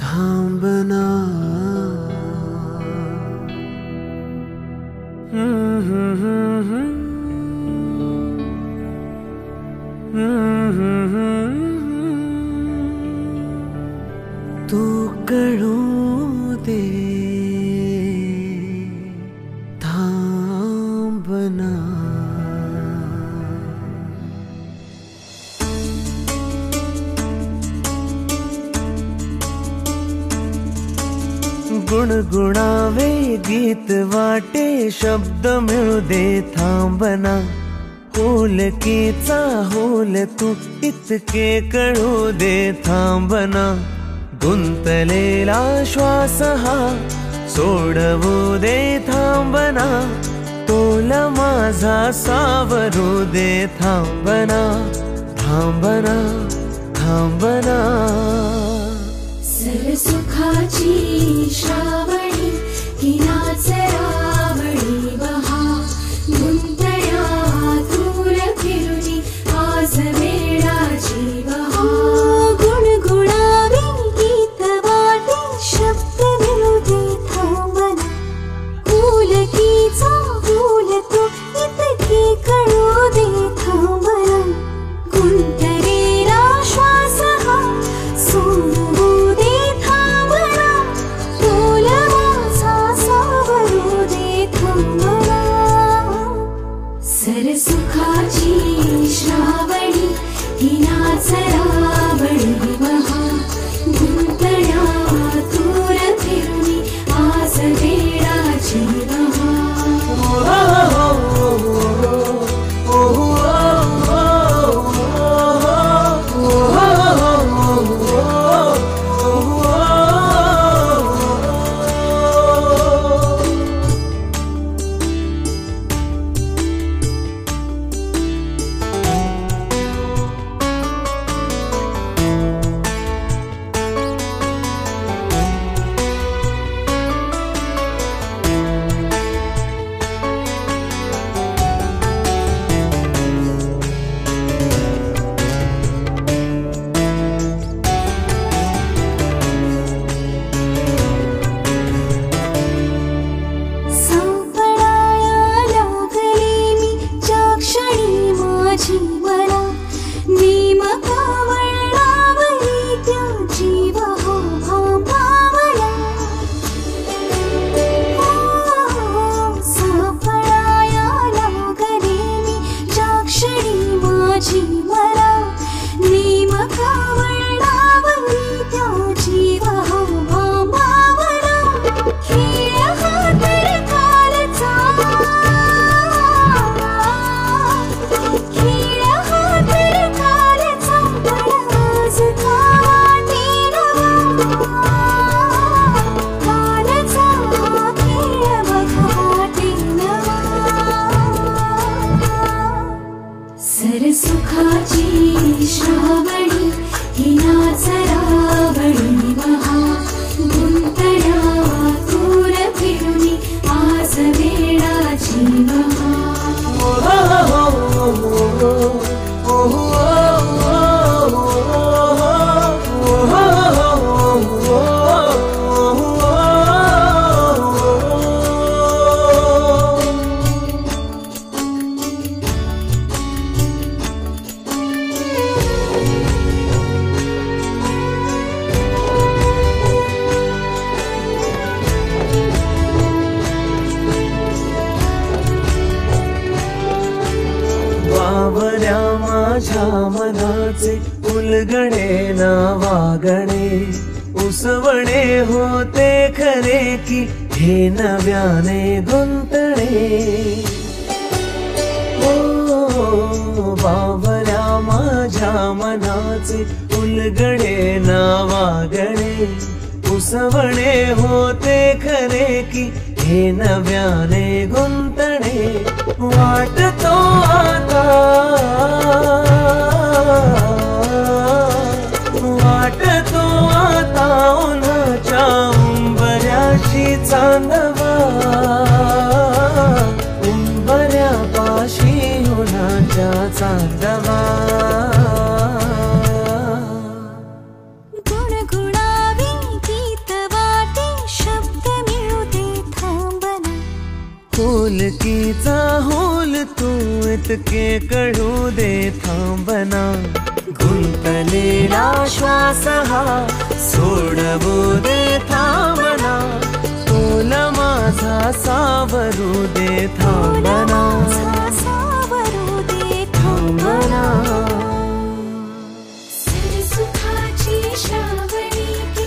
थांबना तू गुणगुणावे गीत वाटे शब्द मिळू दे थांबना होलकीचा होल तू इतके कळू दे थांबना गुंतलेला श्वास हा सोडवू दे थांबना तोल माझा सावरू दे थांबना थांबना थांबना. सरसुखाची श्रावणी जीश्रावणी हिना सरावणी वःरफिमि आसवे जीव मनाचे उलगणे ना वागणे उसवणे होते खरे की हे नव्याने गुंतणे. ओ बावऱ्या माझ्या मनाचे उलगणे ना वागणे उसवणे होते खरे की हे नव्याने गुंतणे. वाट मुक्तीचा नवा उंबऱ्या पाशी उन्हाच्या चांदवा. गुणगुणावी गीत वाटे शब्द मिळू दे थांबना. होलकीचा होल तू इतके कळू दे थांबना. गुंतलेला श्वास हा सोडवू दे थांबना. माझा सावरू दे थांबना. सावरू दे थांबना सुखाची श्रावणी की